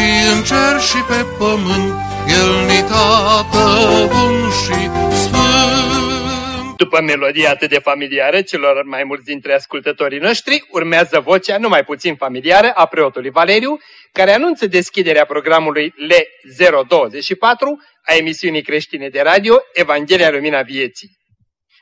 și în cer și pe pământ, El ni tată bun și sfânt. După melodia atât de familiară celor mai mulți dintre ascultătorii noștri, urmează vocea numai puțin familiară a preotului Valeriu, care anunță deschiderea programului L024 a emisiunii creștine de radio Evanghelia Lumina Vieții.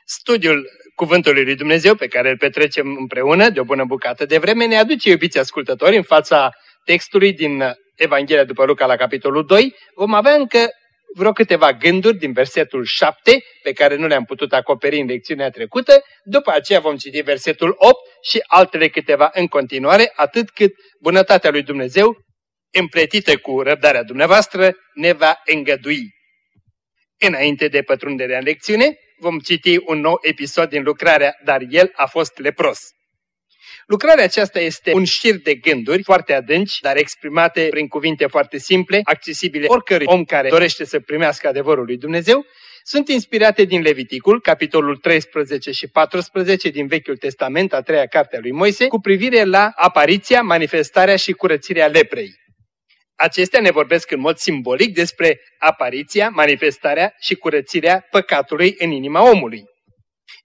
Studiul Cuvântului lui Dumnezeu pe care îl petrecem împreună de o bună bucată de vreme ne aduce, iubiți ascultători, în fața textului din Evanghelia după Luca la capitolul 2. Vom avea încă vreo câteva gânduri din versetul 7 pe care nu le-am putut acoperi în lecțiunea trecută, după aceea vom citi versetul 8 și altele câteva în continuare, atât cât bunătatea lui Dumnezeu, împletită cu răbdarea dumneavoastră, ne va îngădui. Înainte de pătrunderea în lecțiune, vom citi un nou episod din lucrarea, dar el a fost lepros. Lucrarea aceasta este un șir de gânduri foarte adânci, dar exprimate prin cuvinte foarte simple, accesibile oricărui om care dorește să primească adevărul lui Dumnezeu, sunt inspirate din Leviticul, capitolul 13 și 14 din Vechiul Testament, a treia carte a lui Moise, cu privire la apariția, manifestarea și curățirea leprei. Acestea ne vorbesc în mod simbolic despre apariția, manifestarea și curățirea păcatului în inima omului.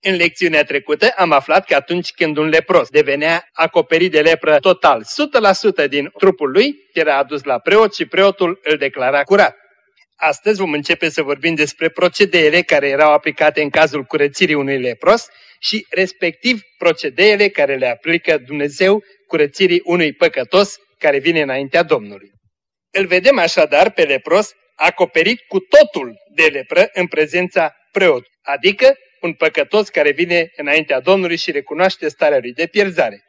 În lecțiunea trecută am aflat că atunci când un lepros devenea acoperit de lepră total, 100% din trupul lui, era adus la preot și preotul îl declara curat. Astăzi vom începe să vorbim despre procedeele care erau aplicate în cazul curățirii unui lepros și respectiv procedeele care le aplică Dumnezeu curățirii unui păcătos care vine înaintea Domnului. Îl vedem așadar pe lepros acoperit cu totul de lepră în prezența preot, adică un păcătos care vine înaintea Domnului și recunoaște starea lui de pierzare.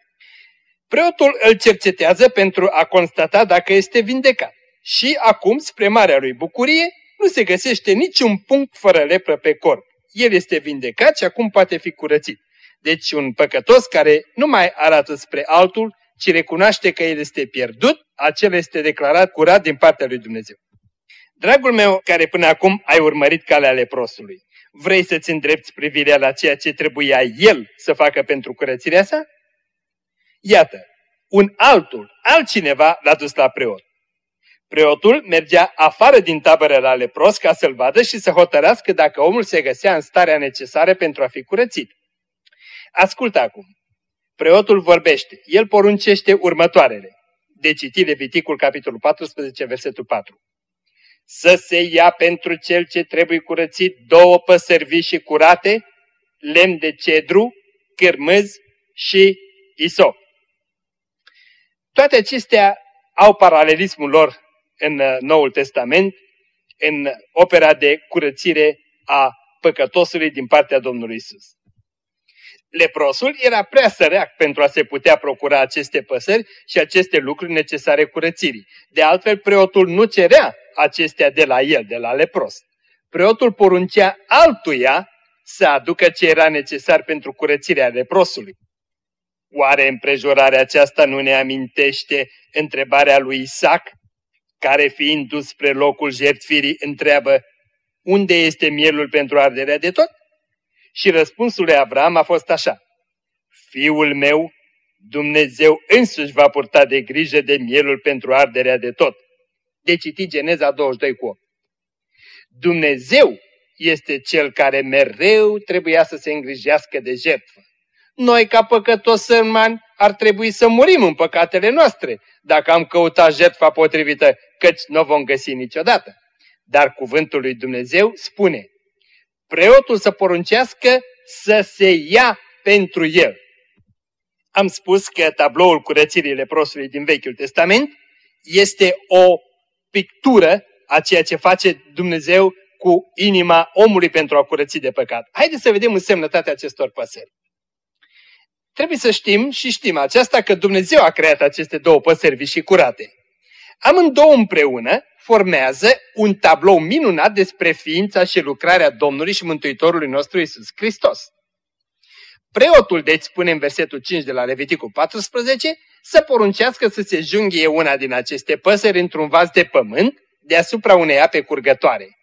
Preotul îl cercetează pentru a constata dacă este vindecat. Și acum, spre marea lui bucurie, nu se găsește niciun punct fără lepră pe corp. El este vindecat și acum poate fi curățit. Deci un păcătos care nu mai arată spre altul, ci recunoaște că el este pierdut, acela este declarat curat din partea lui Dumnezeu. Dragul meu, care până acum ai urmărit calea leprosului, vrei să-ți îndrepți privirea la ceea ce trebuia el să facă pentru curățirea sa? Iată, un altul, altcineva l-a dus la preot. Preotul mergea afară din tabără la lepros ca să-l vadă și să hotărească dacă omul se găsea în starea necesară pentru a fi curățit. Ascultă acum. Preotul vorbește. El poruncește următoarele. De citit Leviticul, capitolul 14, versetul 4. Să se ia pentru cel ce trebuie curățit două păsări și curate, lemn de cedru, cârmâz și isop. Toate acestea au paralelismul lor în uh, Noul Testament, în opera de curățire a păcătosului din partea Domnului Isus. Leprosul era prea săreac pentru a se putea procura aceste păsări și aceste lucruri necesare curățirii. De altfel, preotul nu cerea acestea de la el, de la lepros. Preotul poruncea altuia să aducă ce era necesar pentru curățirea leprosului. Oare împrejurarea aceasta nu ne amintește întrebarea lui Isaac, care fiind dus spre locul jertfirii întreabă, unde este mielul pentru arderea de tot? Și răspunsul lui Avram a fost așa, Fiul meu, Dumnezeu însuși va purta de grijă de mielul pentru arderea de tot. De citit Geneza 22 cu 8. Dumnezeu este cel care mereu trebuia să se îngrijească de jertfă. Noi, ca păcătos sărmani, ar trebui să murim în păcatele noastre, dacă am căutat jertfa potrivită, căci nu o vom găsi niciodată. Dar cuvântul lui Dumnezeu spune, preotul să poruncească să se ia pentru el. Am spus că tabloul curățirii leprosului din Vechiul Testament este o pictură a ceea ce face Dumnezeu cu inima omului pentru a curăți de păcat. Haideți să vedem însemnătatea acestor păsări. Trebuie să știm și știm aceasta că Dumnezeu a creat aceste două păsări și curate. Amândouă împreună formează un tablou minunat despre ființa și lucrarea Domnului și Mântuitorului nostru Isus Hristos. Preotul, deci, spune în versetul 5 de la Leviticul 14, să poruncească să se junghie una din aceste păsări într-un vas de pământ deasupra unei ape curgătoare.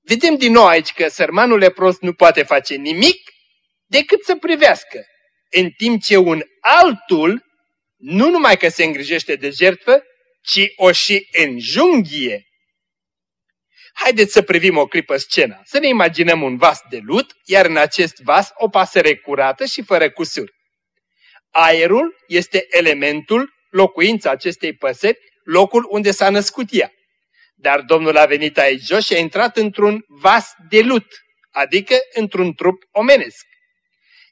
Vedem din nou aici că sărmanul lepros nu poate face nimic decât să privească, în timp ce un altul nu numai că se îngrijește de jertfă, ci o și înjunghie. Haideți să privim o clipă scena, să ne imaginăm un vas de lut, iar în acest vas o pasăre curată și fără cusur. Aerul este elementul, locuința acestei păsări, locul unde s-a născut ea. Dar Domnul a venit aici jos și a intrat într-un vas de lut, adică într-un trup omenesc.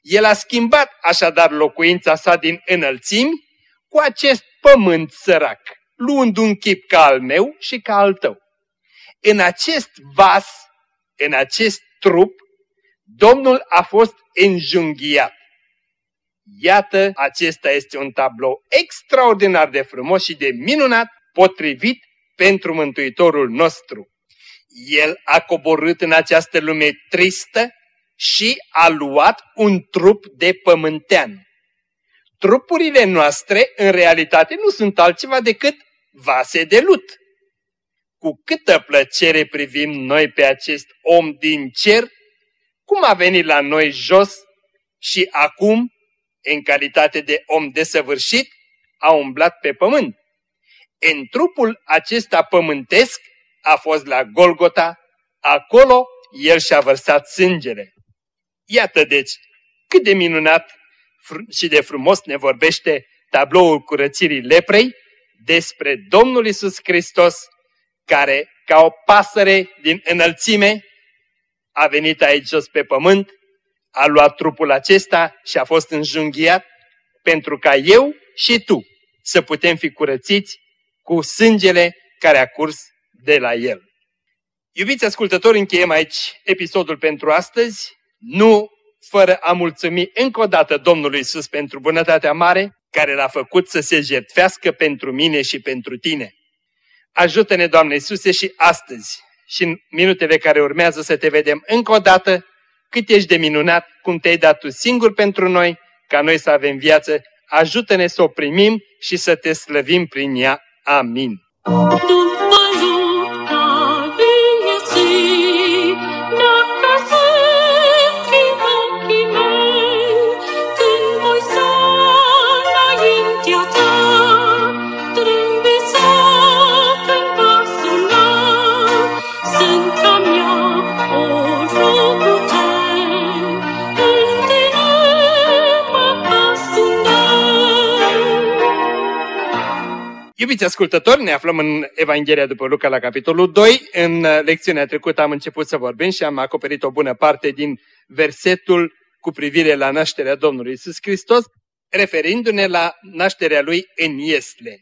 El a schimbat așadar locuința sa din înălțimi cu acest pământ sărac, luând un chip ca al meu și ca al tău. În acest vas, în acest trup, Domnul a fost înjunghiat. Iată, acesta este un tablou extraordinar de frumos și de minunat, potrivit pentru Mântuitorul nostru. El a coborât în această lume tristă și a luat un trup de pământean. Trupurile noastre, în realitate, nu sunt altceva decât vase de lut. Cu câtă plăcere privim noi pe acest om din cer, cum a venit la noi jos și acum, în calitate de om desăvârșit, a umblat pe pământ. În trupul acesta pământesc a fost la Golgota, acolo el și-a vărsat sângele. Iată deci cât de minunat și de frumos ne vorbește tabloul curățirii leprei despre Domnul Isus Hristos, care, ca o pasăre din înălțime, a venit aici jos pe pământ, a luat trupul acesta și a fost înjunghiat pentru ca eu și tu să putem fi curățiți cu sângele care a curs de la el. Iubiți ascultători, încheiem aici episodul pentru astăzi, nu fără a mulțumi încă o dată Domnului Isus pentru bunătatea mare care l-a făcut să se jertfească pentru mine și pentru tine. Ajută-ne, Doamne Iisuse, și astăzi și în minutele care urmează să te vedem încă o dată cât ești de minunat, cum te-ai dat tu singur pentru noi, ca noi să avem viață. Ajută-ne să o primim și să te slăvim prin ea. Amin. Iubiți ascultători, ne aflăm în Evanghelia după Luca la capitolul 2. În lecțiunea trecută am început să vorbim și am acoperit o bună parte din versetul cu privire la nașterea Domnului Isus Hristos, referindu-ne la nașterea Lui în Iesle.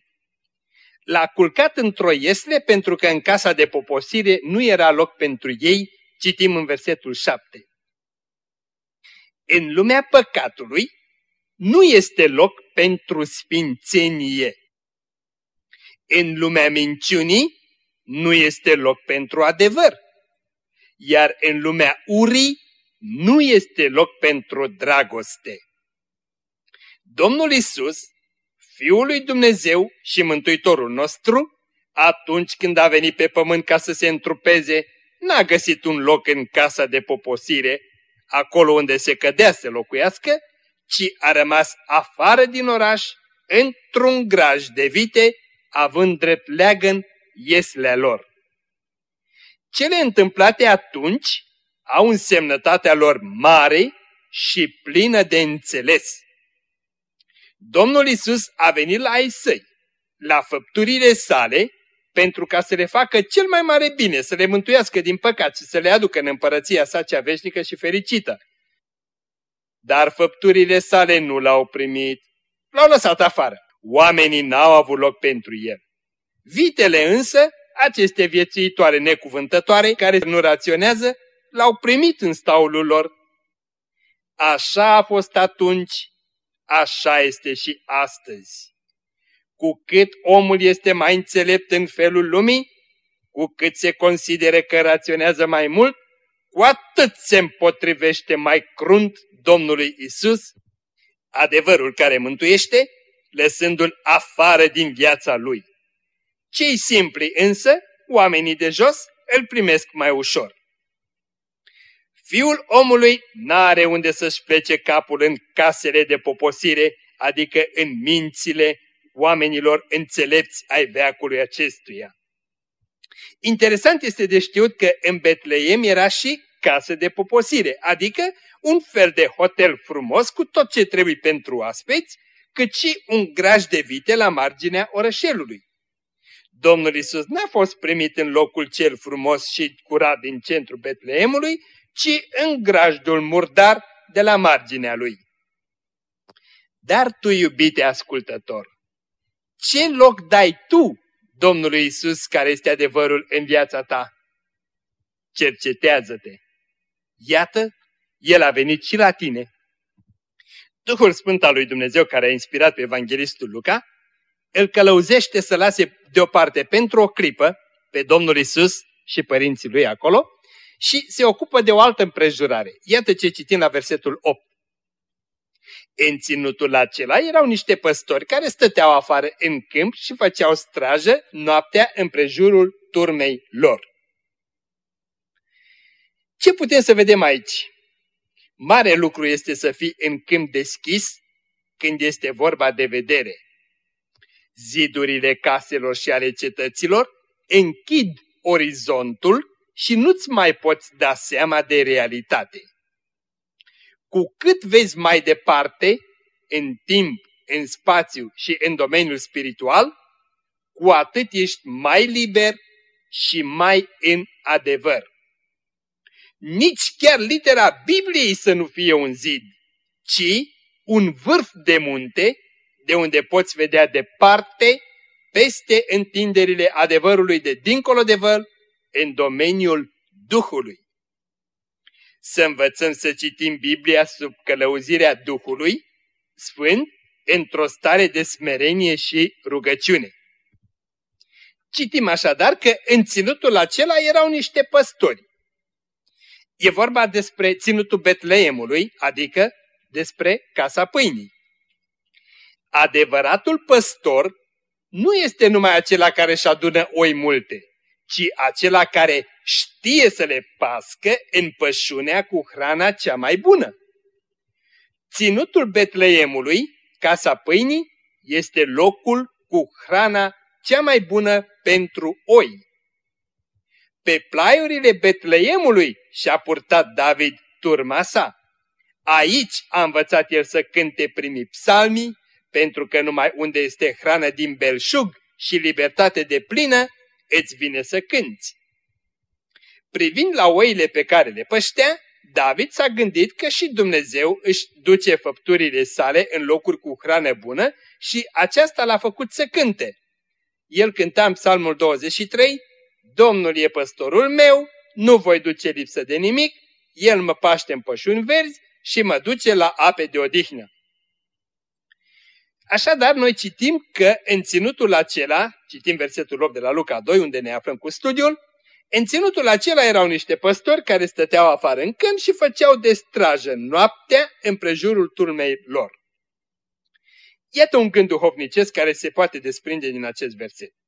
L-a culcat într-o Iesle pentru că în casa de poposire nu era loc pentru ei, citim în versetul 7. În lumea păcatului nu este loc pentru sfințenie. În lumea minciunii nu este loc pentru adevăr, iar în lumea urii nu este loc pentru dragoste. Domnul Isus, Fiul lui Dumnezeu și Mântuitorul nostru, atunci când a venit pe pământ ca să se întrupeze, n-a găsit un loc în casa de poposire, acolo unde se cădea să locuiască, ci a rămas afară din oraș, într-un graj de vite având drept leagăn ieslea lor. Cele întâmplate atunci au însemnătatea lor mare și plină de înțeles. Domnul Isus a venit la ai săi, la făpturile sale, pentru ca să le facă cel mai mare bine, să le mântuiască din păcat și să le aducă în împărăția sa cea veșnică și fericită. Dar făpturile sale nu l-au primit, l-au lăsat afară. Oamenii n-au avut loc pentru el. Vitele însă, aceste viețuitoare necuvântătoare, care nu raționează, l-au primit în staulul lor. Așa a fost atunci, așa este și astăzi. Cu cât omul este mai înțelept în felul lumii, cu cât se consideră că raționează mai mult, cu atât se împotrivește mai crunt Domnului Isus, adevărul care mântuiește, lăsându-l afară din viața lui. Cei simpli însă, oamenii de jos, îl primesc mai ușor. Fiul omului n-are unde să-și plece capul în casele de poposire, adică în mințile oamenilor înțelepți ai veacului acestuia. Interesant este de știut că în Betleem era și casă de poposire, adică un fel de hotel frumos cu tot ce trebuie pentru oaspeți, cât și un graj de vite la marginea orășelului. Domnul Isus n-a fost primit în locul cel frumos și curat din centrul Betleemului, ci în grajdul murdar de la marginea lui. Dar tu, iubite ascultător, ce loc dai tu Domnului Isus care este adevărul în viața ta? Cercetează-te! Iată, El a venit și la tine. Duhul Sfânt al lui Dumnezeu care a inspirat pe Evanghelistul Luca, îl călăuzește să lase deoparte pentru o clipă pe Domnul Isus și părinții lui acolo și se ocupă de o altă împrejurare. Iată ce citim la versetul 8. În ținutul acela erau niște păstori care stăteau afară în câmp și făceau strajă noaptea împrejurul turmei lor. Ce putem să vedem aici? Mare lucru este să fii în câmp deschis când este vorba de vedere. Zidurile caselor și ale cetăților închid orizontul și nu-ți mai poți da seama de realitate. Cu cât vezi mai departe, în timp, în spațiu și în domeniul spiritual, cu atât ești mai liber și mai în adevăr. Nici chiar litera Bibliei să nu fie un zid, ci un vârf de munte de unde poți vedea departe, peste întinderile adevărului de dincolo de văl, în domeniul Duhului. Să învățăm să citim Biblia sub călăuzirea Duhului Sfânt într-o stare de smerenie și rugăciune. Citim așadar că în ținutul acela erau niște păstori. E vorba despre ținutul Betleemului, adică despre Casa Pâinii. Adevăratul păstor nu este numai acela care își adună oi multe, ci acela care știe să le pască în pășunea cu hrana cea mai bună. Ținutul Betleemului, casa pâinii, este locul cu hrana cea mai bună pentru oi. Pe plaiurile Betleemului și-a purtat David turma sa. Aici a învățat el să cânte primii psalmii, pentru că numai unde este hrană din belșug și libertate de plină, îți vine să cânți. Privind la oile pe care le păștea, David s-a gândit că și Dumnezeu își duce făpturile sale în locuri cu hrană bună și aceasta l-a făcut să cânte. El cânta în psalmul 23, Domnul e păstorul meu, nu voi duce lipsă de nimic, El mă paște în pășuni verzi și mă duce la ape de odihnă. Așadar, noi citim că în ținutul acela, citim versetul 8 de la Luca 2, unde ne aflăm cu studiul, în ținutul acela erau niște păstori care stăteau afară în câmp și făceau de strajă noaptea împrejurul turmei lor. Iată un gând duhovnicesc care se poate desprinde din acest verset.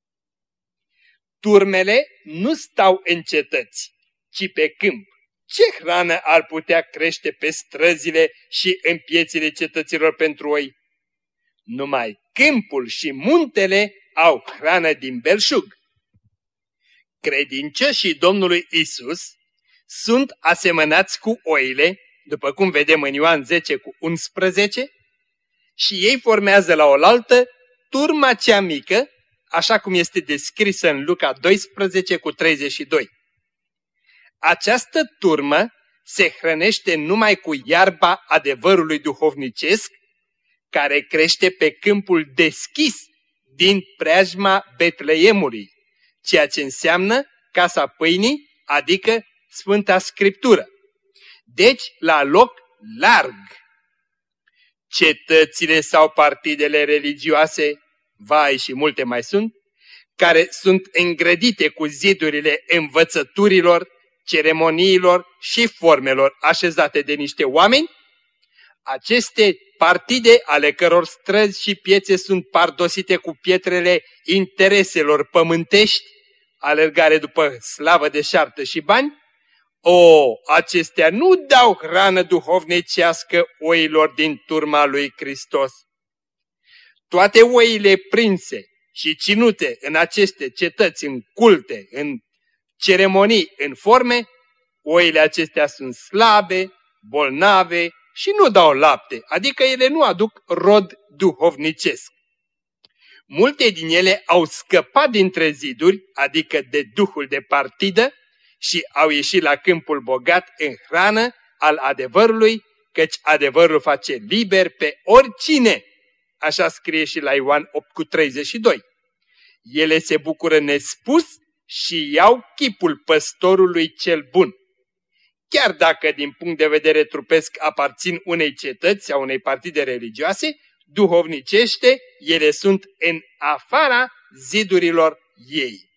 Turmele nu stau în cetăți, ci pe câmp. Ce hrană ar putea crește pe străzile și în piețile cetăților pentru oi? Numai câmpul și muntele au hrană din belșug. Credincioșii Domnului Isus sunt asemănați cu oile, după cum vedem în Ioan 10 cu 11, și ei formează la oaltă turma cea mică, așa cum este descrisă în Luca 12 cu 32. Această turmă se hrănește numai cu iarba adevărului duhovnicesc, care crește pe câmpul deschis din preajma Betleemului, ceea ce înseamnă casa pâinii, adică Sfânta Scriptură. Deci, la loc larg. Cetățile sau partidele religioase vai și multe mai sunt, care sunt îngrădite cu zidurile învățăturilor, ceremoniilor și formelor așezate de niște oameni, aceste partide ale căror străzi și piețe sunt pardosite cu pietrele intereselor pământești, alergare după slavă de șartă și bani, o, acestea nu dau hrană duhovnicească oilor din turma lui Hristos. Toate oile prinse și ținute în aceste cetăți, în culte, în ceremonii, în forme, oile acestea sunt slabe, bolnave și nu dau lapte, adică ele nu aduc rod duhovnicesc. Multe din ele au scăpat dintre ziduri, adică de duhul de partidă, și au ieșit la câmpul bogat în hrană al adevărului, căci adevărul face liber pe oricine. Așa scrie și la Ioan 8 cu 32. Ele se bucură nespus și iau chipul păstorului cel bun. Chiar dacă din punct de vedere trupesc aparțin unei cetăți sau unei partide religioase, duhovnicește ele sunt în afara zidurilor ei.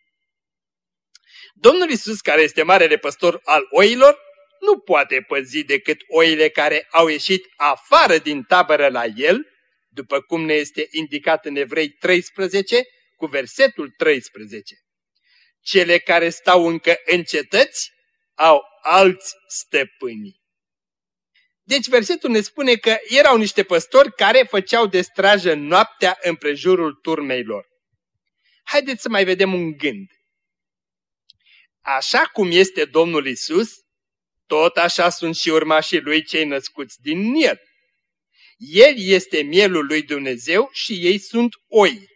Domnul Isus, care este marele păstor al oilor, nu poate păzi decât oile care au ieșit afară din tabără la el, după cum ne este indicat în Evrei 13 cu versetul 13. Cele care stau încă în cetăți au alți stăpâni. Deci versetul ne spune că erau niște păstori care făceau de strajă noaptea împrejurul turmeilor. Haideți să mai vedem un gând. Așa cum este Domnul Isus, tot așa sunt și urmașii lui cei născuți din el. El este mielul lui Dumnezeu și ei sunt oi.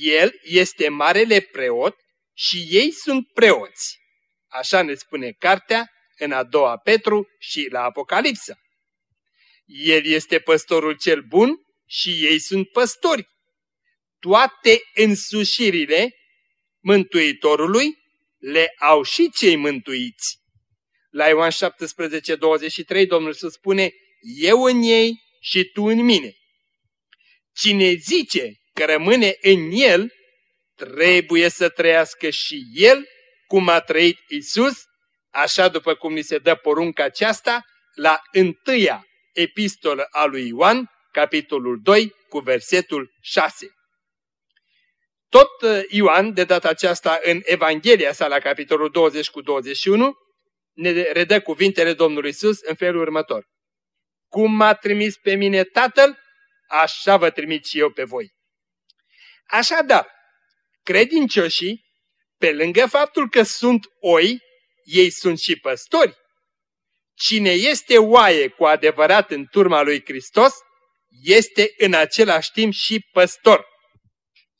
El este marele preot și ei sunt preoți. Așa ne spune cartea în a doua Petru și la Apocalipsa. El este păstorul cel bun și ei sunt păstori. Toate însușirile Mântuitorului le au și cei mântuiți. La Ioan 17, 23, Domnul să spune, eu în ei și tu în mine. Cine zice că rămâne în el, trebuie să trăiască și el cum a trăit Isus, așa după cum ni se dă porunca aceasta la întâia epistolă a lui Ioan, capitolul 2, cu versetul 6. Tot uh, Ioan, de data aceasta în Evanghelia sa la capitolul 20 cu 21, ne redă cuvintele Domnului Isus în felul următor. Cum m-a trimis pe mine Tatăl, așa vă trimit și eu pe voi. Așadar, credincioșii, pe lângă faptul că sunt oi, ei sunt și păstori. Cine este oaie cu adevărat în turma lui Hristos, este în același timp și păstor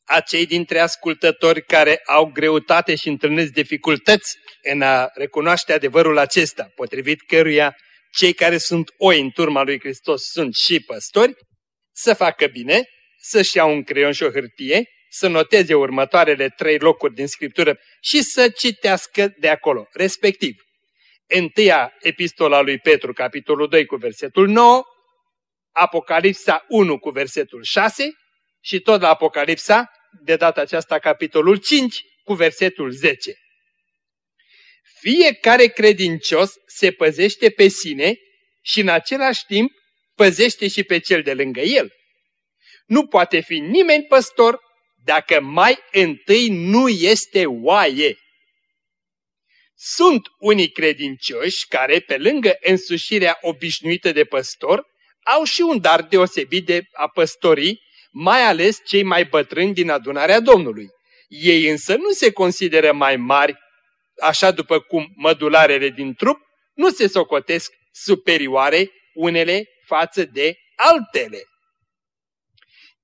acei dintre ascultători care au greutate și întâlnesc dificultăți în a recunoaște adevărul acesta, potrivit căruia cei care sunt oi în turma lui Hristos sunt și păstori, să facă bine, să-și iau un creion și o hârtie, să noteze următoarele trei locuri din Scriptură și să citească de acolo, respectiv. Întâia epistola lui Petru, capitolul 2 cu versetul 9, Apocalipsa 1 cu versetul 6 și tot la Apocalipsa, de data aceasta capitolul 5, cu versetul 10. Fiecare credincios se păzește pe sine și în același timp păzește și pe cel de lângă el. Nu poate fi nimeni păstor dacă mai întâi nu este oaie. Sunt unii credincioși care, pe lângă însușirea obișnuită de păstor, au și un dar deosebit de a păstorii mai ales cei mai bătrâni din adunarea Domnului. Ei însă nu se consideră mai mari, așa după cum mădularele din trup nu se socotesc superioare unele față de altele.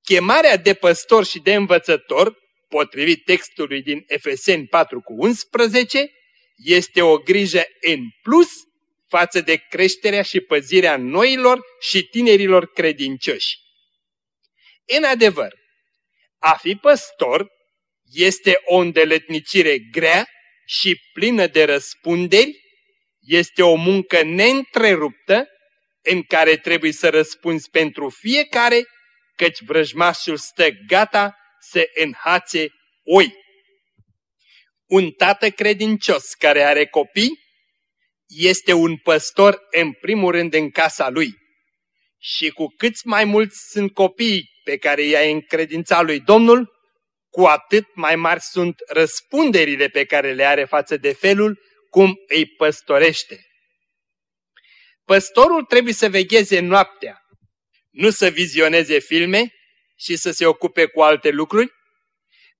Chemarea de păstor și de învățător, potrivit textului din Efeseni 4 cu 11, este o grijă în plus față de creșterea și păzirea noilor și tinerilor credincioși. În adevăr, a fi păstor este o îndeletnicire grea și plină de răspunderi, este o muncă neîntreruptă în care trebuie să răspunzi pentru fiecare, căci vrăjmașul stă gata să înhațe oi. Un tată credincios care are copii este un păstor în primul rând în casa lui. Și cu cât mai mulți sunt copiii pe care i-a încredințat lui Domnul, cu atât mai mari sunt răspunderile pe care le are față de felul cum îi păstorește. Păstorul trebuie să vegheze noaptea, nu să vizioneze filme și să se ocupe cu alte lucruri,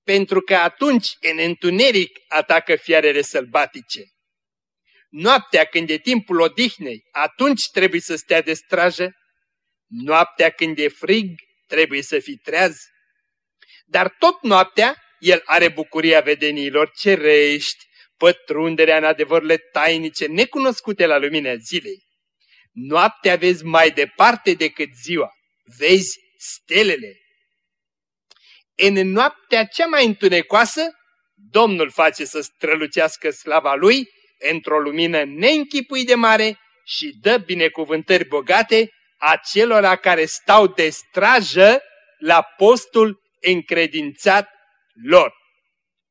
pentru că atunci în întuneric atacă fiarele sălbatice. Noaptea când e timpul odihnei, atunci trebuie să stea de strajă, noaptea când e frig, trebuie să fii treaz. Dar tot noaptea el are bucuria vedeniilor cerești, pătrunderea în adevărurile tainice necunoscute la lumina zilei. Noaptea vezi mai departe decât ziua, vezi stelele. În noaptea cea mai întunecoasă, Domnul face să strălucească slava Lui într-o lumină neînchipui de mare și dă binecuvântări bogate acelora care stau de strajă la postul încredințat lor.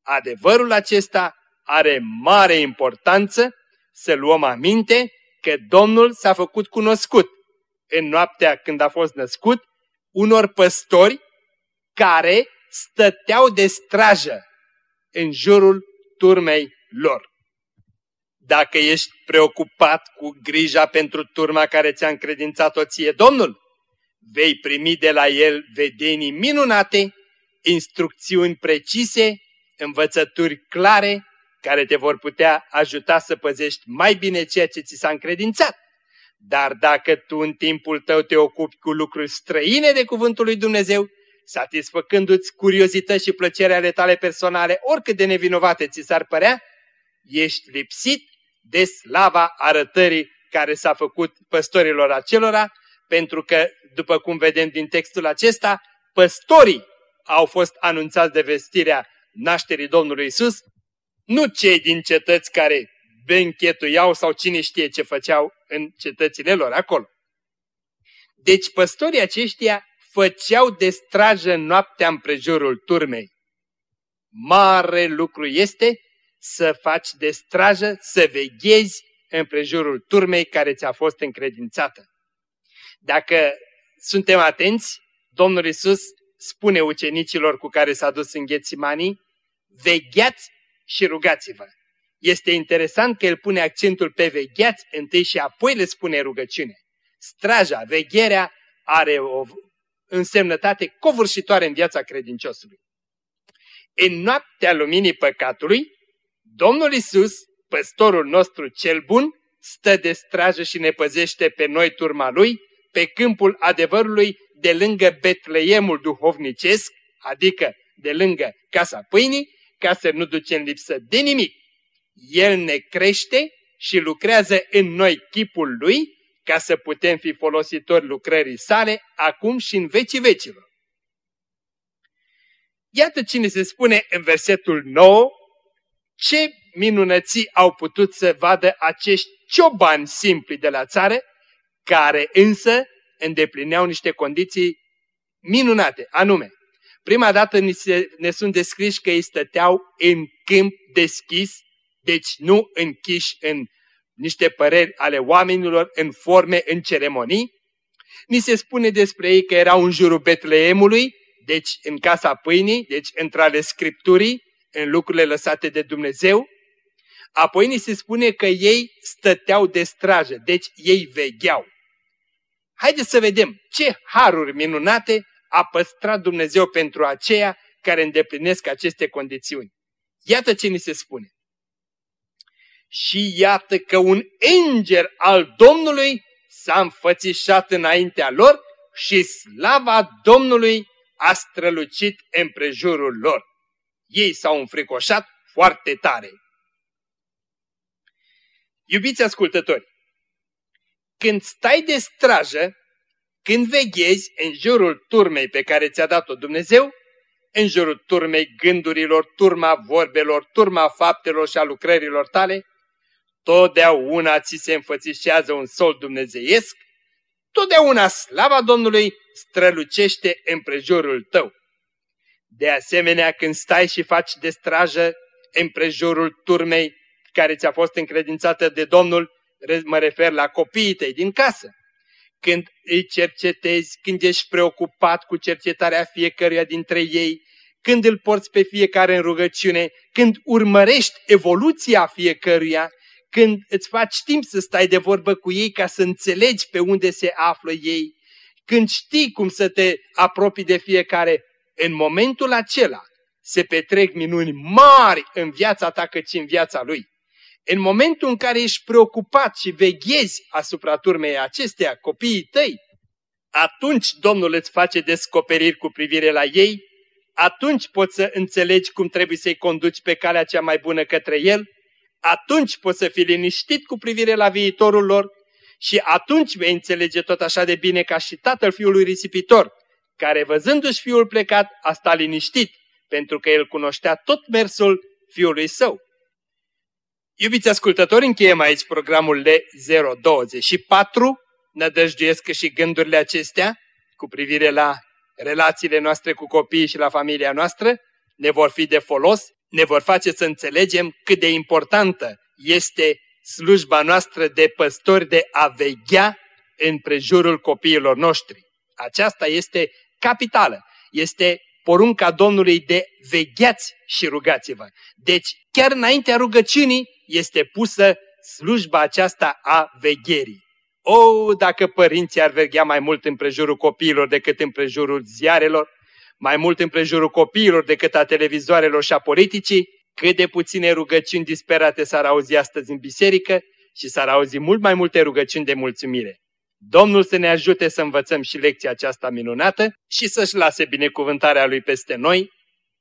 Adevărul acesta are mare importanță să luăm aminte că Domnul s-a făcut cunoscut în noaptea când a fost născut unor păstori care stăteau de strajă în jurul turmei lor. Dacă ești preocupat cu grija pentru turma care ți-a încredințat-o ție Domnul, vei primi de la el vedenii minunate, instrucțiuni precise, învățături clare, care te vor putea ajuta să păzești mai bine ceea ce ți s-a încredințat. Dar dacă tu în timpul tău te ocupi cu lucruri străine de cuvântul lui Dumnezeu, satisfăcându-ți curiozități și plăcerea ale tale personale, oricât de nevinovate ți s-ar părea, ești lipsit de slava arătării care s-a făcut păstorilor acelora, pentru că, după cum vedem din textul acesta, păstorii au fost anunțați de vestirea nașterii Domnului Isus, nu cei din cetăți care benchetuiau sau cine știe ce făceau în cetățile lor acolo. Deci păstorii aceștia făceau de strajă noaptea împrejurul turmei. Mare lucru este să faci de strajă, să veghezi împrejurul turmei care ți-a fost încredințată. Dacă suntem atenți, Domnul Isus spune ucenicilor cu care s-a dus în Ghețimanii, vegheați și rugați-vă. Este interesant că el pune accentul pe vegheați întâi și apoi le spune rugăciune. Straja, vegherea are o însemnătate covârșitoare în viața credinciosului. În noaptea luminii păcatului, Domnul Isus, păstorul nostru cel bun, stă de strajă și ne păzește pe noi turma Lui, pe câmpul adevărului, de lângă Betleemul duhovnicesc, adică de lângă Casa Pâinii, ca să nu ducem lipsă de nimic. El ne crește și lucrează în noi chipul Lui, ca să putem fi folositori lucrării sale, acum și în vecii vecilor. Iată cine se spune în versetul 9 ce minunății au putut să vadă acești ciobani simpli de la țară, care însă îndeplineau niște condiții minunate, anume, prima dată ni se, ne sunt descriși că ei stăteau în câmp deschis, deci nu închiși în niște păreri ale oamenilor, în forme, în ceremonii. Ni se spune despre ei că erau în jurul Betleemului, deci în casa pâinii, deci între ale Scripturii, în lucrurile lăsate de Dumnezeu. Apoi ni se spune că ei stăteau de strajă, deci ei vegheau. Haideți să vedem ce haruri minunate a păstrat Dumnezeu pentru aceia care îndeplinesc aceste condiții. Iată ce ni se spune. Și iată că un înger al Domnului s-a înfățișat înaintea lor și slava Domnului a strălucit împrejurul lor ei s-au înfricoșat foarte tare. Iubiți ascultători, când stai de strajă, când veghezi în jurul turmei pe care ți-a dat-o Dumnezeu, în jurul turmei gândurilor, turma vorbelor, turma faptelor și a lucrărilor tale, totdeauna ți se înfățișează un sol dumnezeiesc, totdeauna slava Domnului strălucește în prejurul tău. De asemenea, când stai și faci de strajă împrejurul turmei care ți-a fost încredințată de Domnul, mă refer la copiii tăi din casă. Când îi cercetezi, când ești preocupat cu cercetarea fiecăruia dintre ei, când îl porți pe fiecare în rugăciune, când urmărești evoluția fiecăruia, când îți faci timp să stai de vorbă cu ei ca să înțelegi pe unde se află ei, când știi cum să te apropii de fiecare, în momentul acela se petrec minuni mari în viața ta cât și în viața lui. În momentul în care ești preocupat și veghezi asupra turmei acestea, copiii tăi, atunci Domnul îți face descoperiri cu privire la ei, atunci poți să înțelegi cum trebuie să-i conduci pe calea cea mai bună către El, atunci poți să fii liniștit cu privire la viitorul lor și atunci vei înțelege tot așa de bine ca și tatăl fiului risipitor, care văzându-și fiul plecat a stat liniștit, pentru că el cunoștea tot mersul fiului său. Iubiți ascultători, încheiem aici programul L024. Nădăjduiesc că și gândurile acestea cu privire la relațiile noastre cu copiii și la familia noastră ne vor fi de folos, ne vor face să înțelegem cât de importantă este slujba noastră de păstori de a veghea în prejurul copiilor noștri. Aceasta este capitală, este porunca Domnului de vegheați și rugați-vă. Deci, chiar înaintea rugăciunii este pusă slujba aceasta a vegherii. O, dacă părinții ar veghea mai mult în prejurul copiilor decât în prejurul ziarelor, mai mult în prejurul copiilor decât a televizoarelor și a politicii, cât de puține rugăciuni disperate s-ar auzi astăzi în biserică și s-ar auzi mult mai multe rugăciuni de mulțumire. Domnul să ne ajute să învățăm și lecția aceasta minunată și să-și lase binecuvântarea Lui peste noi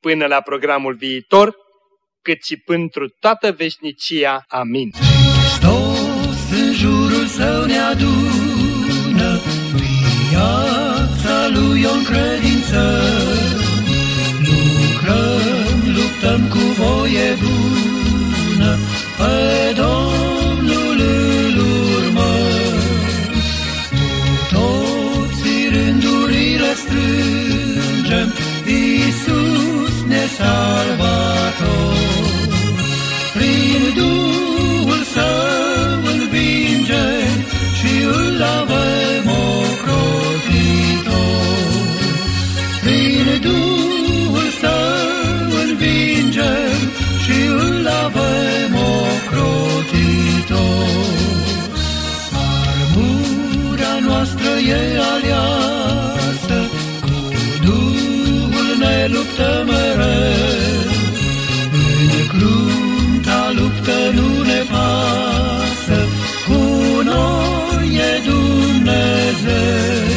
până la programul viitor, cât și pentru toată veșnicia. Amin. Hristos în jurul său ne adună, viața Lui o credință. Lucrăm, luptăm cu voie bună, pe Domnul salvator. Prin Duhul Său învingem și îl avem ocrotitor. Prin Duhul Său învingem și îl avem ocrotitor. Armura noastră e aliasă, luptă mereu. În crunta luptă nu ne pasă, cu noi e Dumnezeu.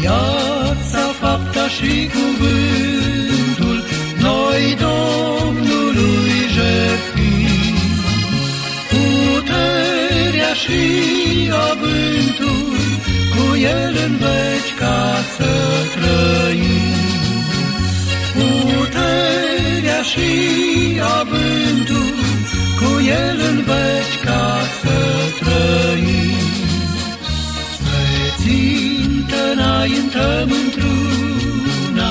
Viața, fapta și cuvântul, noi Domnului jertfim. Puterea și avântul, cu El în veci ca să trăim. Puterea și avântul, cu El în veci ca să trăim. Spre țintă înaintăm într-una,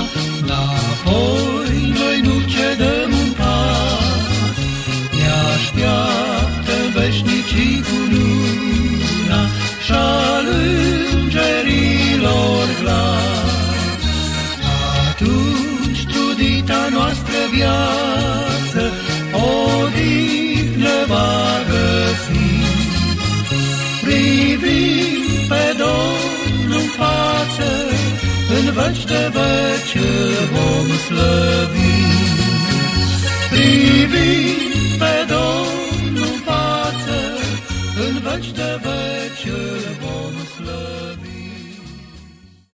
Apoi noi nu cedăm un pas, Ne așteaptă veșnicii cu luna viață odihnă va găsi. Privim pe Domnul față, în veci de veci vom slăvi. Privim pe Domnul față, în veci de veci vom